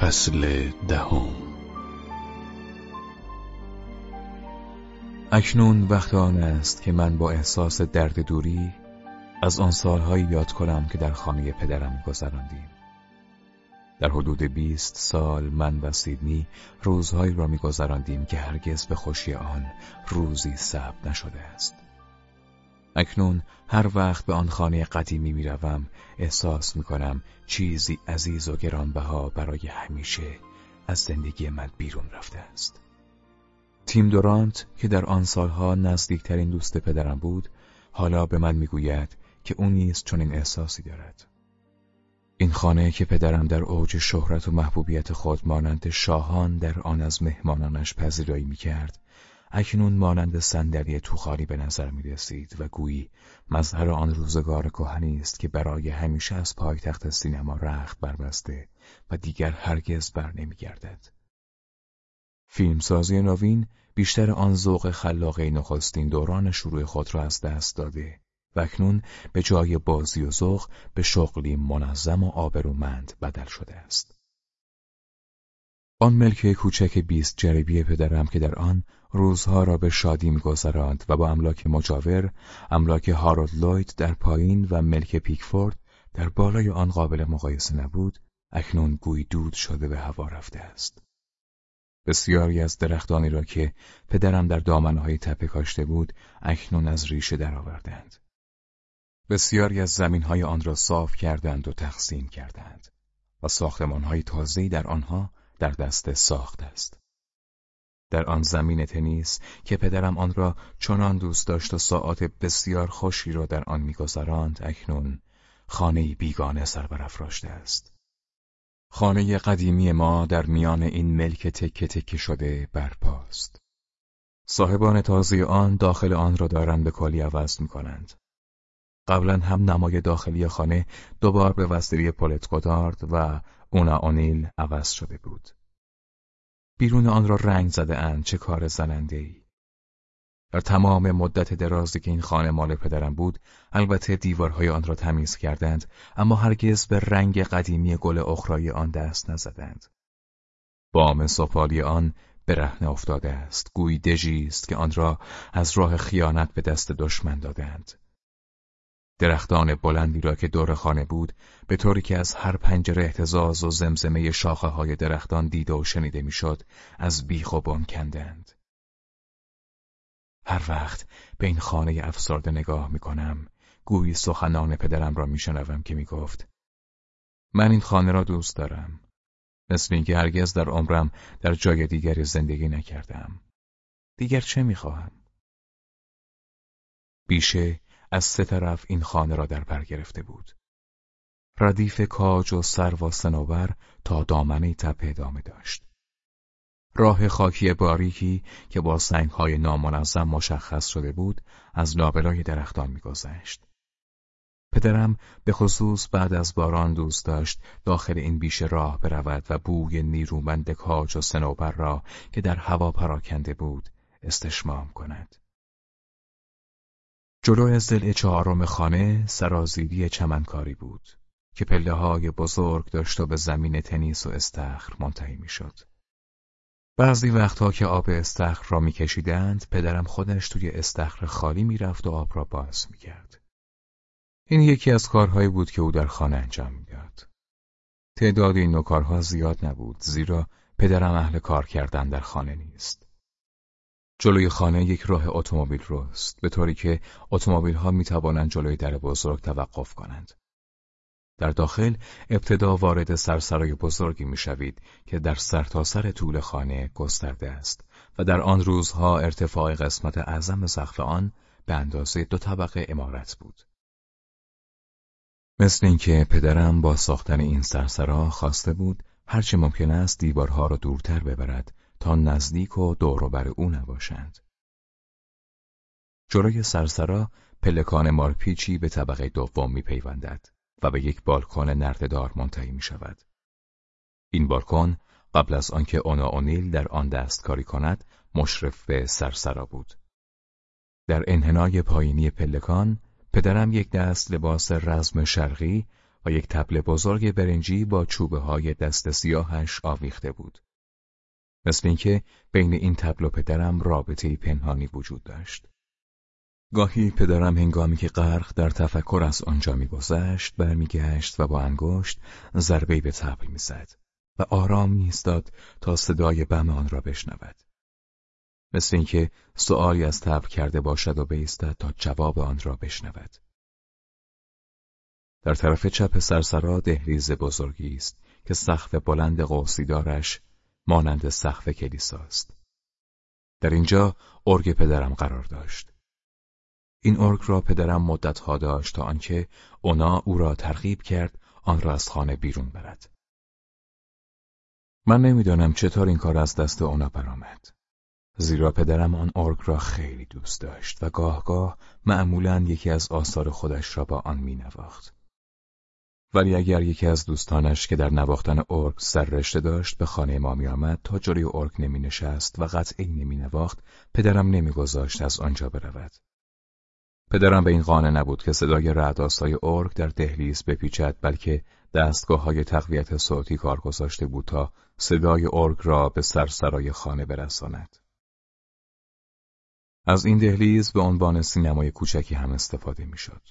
فصل دهم اکنون وقت آن است که من با احساس درد دوری از آن سالهایی یاد کنم که در خانه پدرم گذراندیم. در حدود بیست سال من و سیدنی روزهایی را میگذراندیم که هرگز به خوشی آن روزی ثبت نشده است. اکنون هر وقت به آن خانه قدیمی می‌روم احساس می‌کنم چیزی عزیز و گرانبها برای همیشه از زندگی من بیرون رفته است. تیم دورانت که در آن سالها نزدیکترین دوست پدرم بود حالا به من می‌گوید که او نیز چنین احساسی دارد. این خانه که پدرم در اوج شهرت و محبوبیت خود مانند شاهان در آن از مهمانانش پذیرایی می‌کرد اکنون مانند صندلی توخالی به نظر می رسید و گویی مظهر آن روزگار کهنی است که برای همیشه از پایتخت سینما رخت بربسته و دیگر هرگز بر نمیگردد. فیلمسازی نوین بیشتر آن ذوق خلاقه نخستین دوران شروع خود را از دست داده و اکنون به جای بازی و ذوق به شغلی منظم و آبرومند بدل شده است. آن ملک کوچک بیست جریبی پدرم که در آن روزها را به شادی میگذراند و با املاک مجاور املاک هارولد لوید در پایین و ملک پیکفورد در بالای آن قابل مقایسه نبود اکنون گوی دود شده به هوا رفته است بسیاری از درختانی را که پدرم در دامنهای تپه کاشته بود اکنون از ریشه درآوردند بسیاری از زمینهای آن را صاف کردند و تقسیم کردند و ساختمانهای تازه‌ای در آنها در دست ساخت است. در آن زمین تنیس که پدرم آن را چنان دوست داشت و ساعات بسیار خوشی را در آن میگذراند اکنون خانه بیگانه سر برافراشته است. خانه قدیمی ما در میان این ملک تکه تکه شده برپاست. صاحبان تازه آن داخل آن را دارند به کلی عوض می کنند. قبلا هم نمای داخلی خانه دوبار به وسیله پولت و اونا اونیل عوض شده بود. بیرون آن را رنگ زده اند چه کار زننده ای. در تمام مدت درازی که این خانه مال پدرم بود البته دیوارهای آن را تمیز کردند اما هرگز به رنگ قدیمی گل اخرای آن دست نزدند. بام سفالی آن برهنه افتاده است گویی دژی است که آن را از راه خیانت به دست دشمن دادند. درختان بلندی را که دور خانه بود به طوری که از هر پنجره احتزاز و زمزمه شاخه های درختان دیده و شنیده می‌شد از بیخ و بن کندند. هر وقت به این خانه افسرده نگاه می کنم گویی سخنان پدرم را میشنوم که می‌گفت من این خانه را دوست دارم مثل اینکه هرگز در عمرم در جای دیگری زندگی نکردم دیگر چه می‌خواهم بیشه از سه طرف این خانه را در بر گرفته بود. ردیف کاج و سر و سنوبر تا دامنه تپه ادامه داشت. راه خاکی باریکی که با سنگهای نامنظم مشخص شده بود از لابلای درختان میگذشت. پدرم به خصوص بعد از باران دوست داشت داخل این بیشه راه برود و بوی نیرومند کاج و سنوبر را که در هوا پراکنده بود استشمام کند. جلو زل چهارم خانه سرازیری چمنکاری بود که پله های بزرگ داشت و به زمین تنیس و استخر منتهی می‌شد. بعضی وقتها که آب استخر را میکشیدند پدرم خودش توی استخر خالی می‌رفت و آب را باز می‌کرد. این یکی از کارهایی بود که او در خانه انجام می‌داد. تعداد این نوکارها زیاد نبود زیرا پدرم اهل کار کردن در خانه نیست. جلوی خانه یک راه اتومبیل رست به طوری که اتومبیل ها می توانند جلوی در بزرگ توقف کنند. در داخل ابتدا وارد سرسرای بزرگی می شوید که در سرتاسر سر طول خانه گسترده است و در آن روزها ارتفاع قسمت اعظم سقف آن به اندازه دو طبقه امارت بود. مثل اینکه پدرم با ساختن این سرسرا خواسته بود هرچه ممکن است دیوارها را دورتر ببرد تا نزدیک و دوروبر او نباشند. جلوی سرسرا پلکان مارپیچی به طبقه دوم میپیوندد و به یک بالکن نردهدار منتهی می شود. این بالکن قبل از آنکه اونا اونیل در آن دستکاری کند مشرف به سرسرا بود. در انحنای پایینی پلکان پدرم یک دست لباس رزم شرقی و یک تبل بزرگ برنجی با چوبه های دست سیاهش آویخته بود. مثل اینکه بین این تبل و پدرم رابطه پنهانی وجود داشت. گاهی پدرم هنگامی که غرق در تفکر از آنجا میگذشت برمیگشت و با انگشت ضربه به تبل می‌زد و آرام میایستاد تا صدای بم آن را بشنود. مثل اینکه سؤالی از تبل کرده باشد و بایستد تا جواب آن را بشنود. در طرف چپ سرسرا دهلیز بزرگی است که سقف بلند قوسی دارش مانند سقف کلیساست. در اینجا ارگ پدرم قرار داشت. این ارگ را پدرم مدتها داشت تا آنکه اونا او را ترغیب کرد آن را از خانه بیرون برد. من نمی‌دانم چطور این کار از دست اونا برآمد. زیرا پدرم آن ارگ را خیلی دوست داشت و گاه گاه معمولا یکی از آثار خودش را با آن می نواخت. ولی اگر یکی از دوستانش که در نواختن ارگ سر رشته داشت به خانه ما می آمد تا جلوی ارگ نمی نشست و قطعی نمی نواخت پدرم نمی گذاشت از آنجا برود. پدرم به این قانع نبود که صدای رعدآسای ارگ در دهلیز بپیچد بلکه دستگاه های تقویت صوتی کار گذاشته بود تا صدای ارگ را به سرسرای خانه برساند. از این دهلیز به عنوان سینمای کوچکی هم استفاده می‌شد.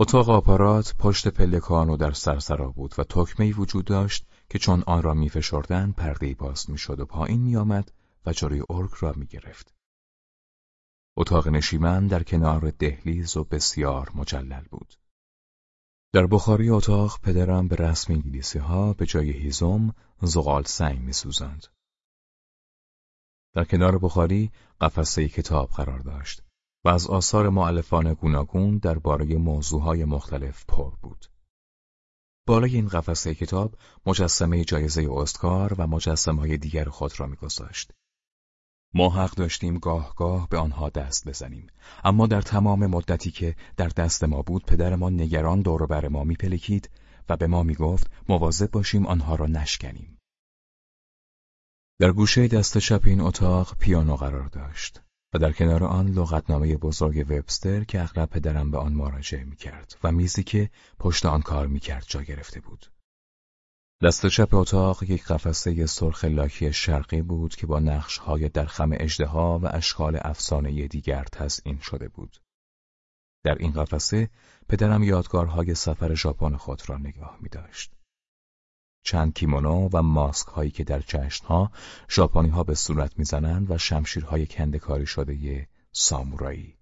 اتاق آپارات پشت پلکان و در سرسرا بود و تکمه وجود داشت که چون آن را میفشردند پرده باز می‌شد و پایین میآمد و جلوی ارگ را می‌گرفت. اتاق نشیمن در کنار دهلیز و بسیار مجلل بود. در بخاری اتاق پدرم به رسم انگلیسی ها به جای هیزم زغال سنگ می سوزند. در کنار بخاری قفسه کتاب قرار داشت و از آثار معلفان گوناگون درباره موضوعهای مختلف پر بود. بالای این قفسه کتاب مجسمه جایزه استکار و مجسمه های دیگر خود را میگذاشت. ما حق داشتیم گاه گاه به آنها دست بزنیم اما در تمام مدتی که در دست ما بود پدرمان نگران دور بر ما میپلکید و به ما می‌گفت مواظب باشیم آنها را نشکنیم در گوشه دست چپ این اتاق پیانو قرار داشت و در کنار آن لغتنامه بزرگ وبستر که اغلب پدرم به آن مراجعه می‌کرد و میزی که پشت آن کار می‌کرد جا گرفته بود دست چپ اتاق یک قفسه سرخ لاکی شرقی بود که با نقشهای در خم اجدها و اشکال افسانه دیگر تزئین شده بود. در این قفسه پدرم یادگارهای سفر ژاپن خود را نگاه می داشت. چند کیمونو و ماسک هایی که در جشنها ژاپنی ها به صورت می‌زنند و شمشیرهای کندکاری شده سامورایی.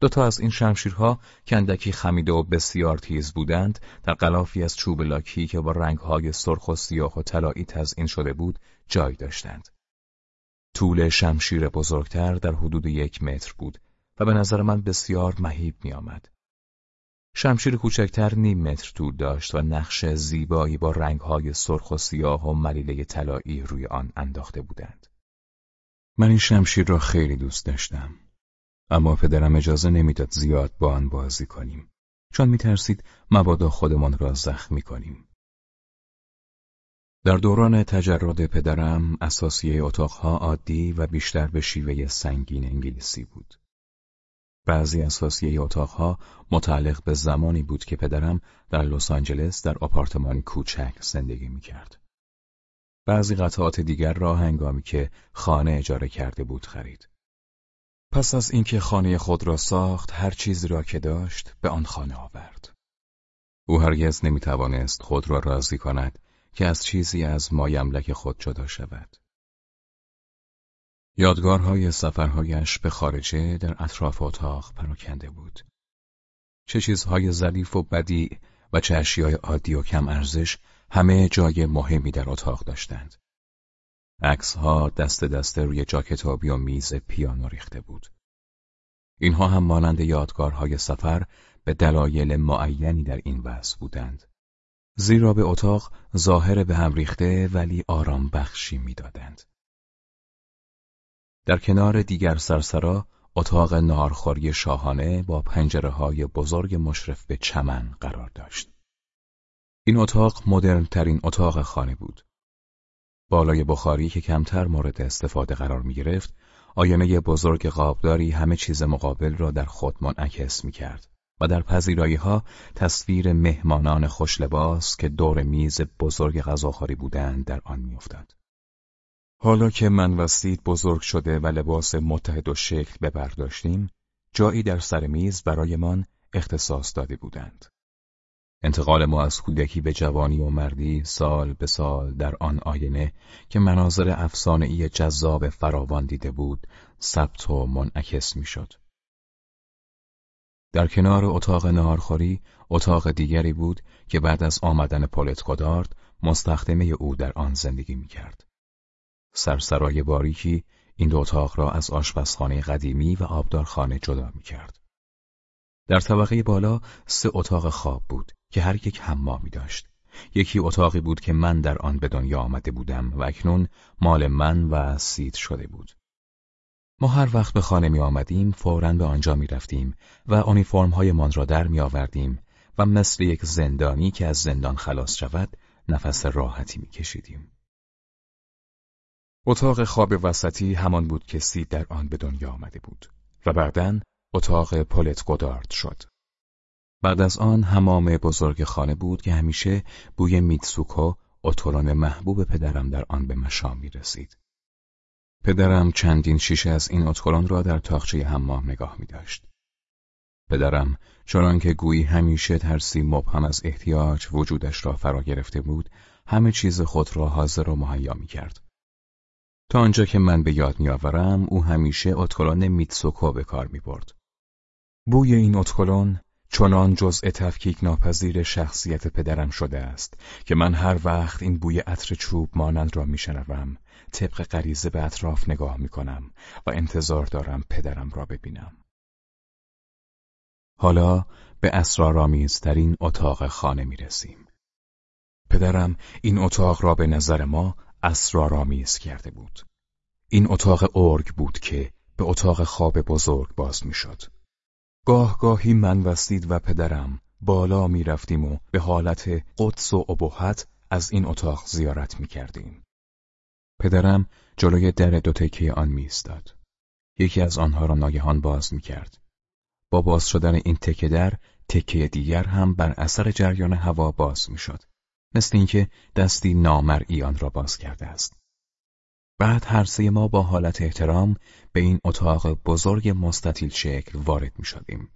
دوتا از این شمشیرها کندکی خمیده و بسیار تیز بودند در قلافی از چوب لاکی که با رنگهای سرخ و سیاه و طلایی تزئین شده بود جای داشتند. طول شمشیر بزرگتر در حدود یک متر بود و به نظر من بسیار مهیب می آمد. شمشیر کوچکتر نیم متر طول داشت و نقش زیبایی با رنگهای سرخ و سیاه و ملیله طلایی روی آن انداخته بودند. من این شمشیر را خیلی دوست داشتم. اما پدرم اجازه نمی‌داد زیاد با آن بازی کنیم چون میترسید مبادا خودمان را زخمی کنیم. در دوران تجرد پدرم اساسیه اتاقها عادی و بیشتر به شیوه سنگین انگلیسی بود. بعضی اساسیه اتاقها متعلق به زمانی بود که پدرم در لس آنجلس در آپارتمانی کوچک زندگی می‌کرد. بعضی قطعات دیگر را هنگامی که خانه اجاره کرده بود خرید. پس از اینکه خانه خود را ساخت هر چیزی را که داشت به آن خانه آورد. او هرگز نمی‌توانست خود را راضی کند که از چیزی از مایملک خود جدا شود. یادگارهای سفرهایش به خارجه در اطراف اتاق پراکنده بود. چه چیزهای ظریف و بدی و چه اشیای عادی و کم ارزش همه جای مهمی در اتاق داشتند. عکسها دست دسته روی جا کتابی و میز پیانو ریخته بود. اینها هم مانند یادگارهای سفر به دلایل معینی در این وضع بودند. زیرا به اتاق ظاهر به هم ریخته ولی آرام بخشی می‌دادند. در کنار دیگر سرسرا اتاق نارخوری شاهانه با پنجره های بزرگ مشرف به چمن قرار داشت. این اتاق مدرن ترین اتاق خانه بود. بالای بخاری که کمتر مورد استفاده قرار می گرفت، آینه بزرگ قابداری همه چیز مقابل را در خود منعکس می کرد و در پذیرایی ها تصویر مهمانان خوشلباس که دور میز بزرگ غذاخوری بودند در آن میافتاد. حالا که من و سید بزرگ شده و لباس متحد و شکل ببرداشتیم، جایی در سر میز برایمان اختصاص داده بودند. انتقال ما از کودکی به جوانی و مردی سال به سال در آن آینه که مناظر ای جذاب فراوان دیده بود ثبت و منعکس می‌شد. در کنار اتاق نهارخوری اتاق دیگری بود که بعد از آمدن پولت کدارد مستخدمه او در آن زندگی می‌کرد. سرسرای باریکی این دو اتاق را از آشپزخانه قدیمی و آبدارخانه جدا می‌کرد. در طبقه بالا سه اتاق خواب بود که هر یک حمامی داشت. یکی اتاقی بود که من در آن به دنیا آمده بودم و اکنون مال من و سید شده بود. ما هر وقت به خانه می آمدیم فوراً به آنجا می رفتیم و آنیفرم های من را در می آوردیم و مثل یک زندانی که از زندان خلاص شود نفس راحتی می کشیدیم. اتاق خواب وسطی همان بود که سید در آن به دنیا آمده بود و بعدا اتاق پولت گودارد شد. بعد از آن حمام بزرگ خانه بود که همیشه بوی میتسوکو اتولان محبوب پدرم در آن به مشام می رسید. پدرم چندین شیشه از این اتکلان را در تاخچه حمام نگاه می داشت. پدرم چنان که گویی همیشه ترسی مبهم از احتیاج وجودش را فرا گرفته بود همه چیز خود را حاضر و مهیا می کرد. تا آنجا که من به یاد میآورم او همیشه اتکلان میتسوکو به کار می برد. بوی این اتکلان چنان جزء تفکیک ناپذیر شخصیت پدرم شده است که من هر وقت این بوی عطر چوب مانند را میشنوم طبق غریزه به اطراف نگاه می‌کنم و انتظار دارم پدرم را ببینم. حالا به اسرارآمیزترین اتاق خانه می رسیم. پدرم این اتاق را به نظر ما اسرارآمیز کرده بود. این اتاق ارگ بود که به اتاق خواب بزرگ باز می‌شد. گاه گاهی من وستید و پدرم بالا می رفتیم و به حالت قدس و ابهت از این اتاق زیارت می کردیم. پدرم جلوی در دو تکه آن می. یکی از آنها را ناگهان باز می کرد. با باز شدن این تکه در تکه دیگر هم بر اثر جریان هوا باز می شد. مثل اینکه دستی نامرئی آن را باز کرده است. بعد هر سه ما با حالت احترام به این اتاق بزرگ مستطیل شکل وارد می شدیم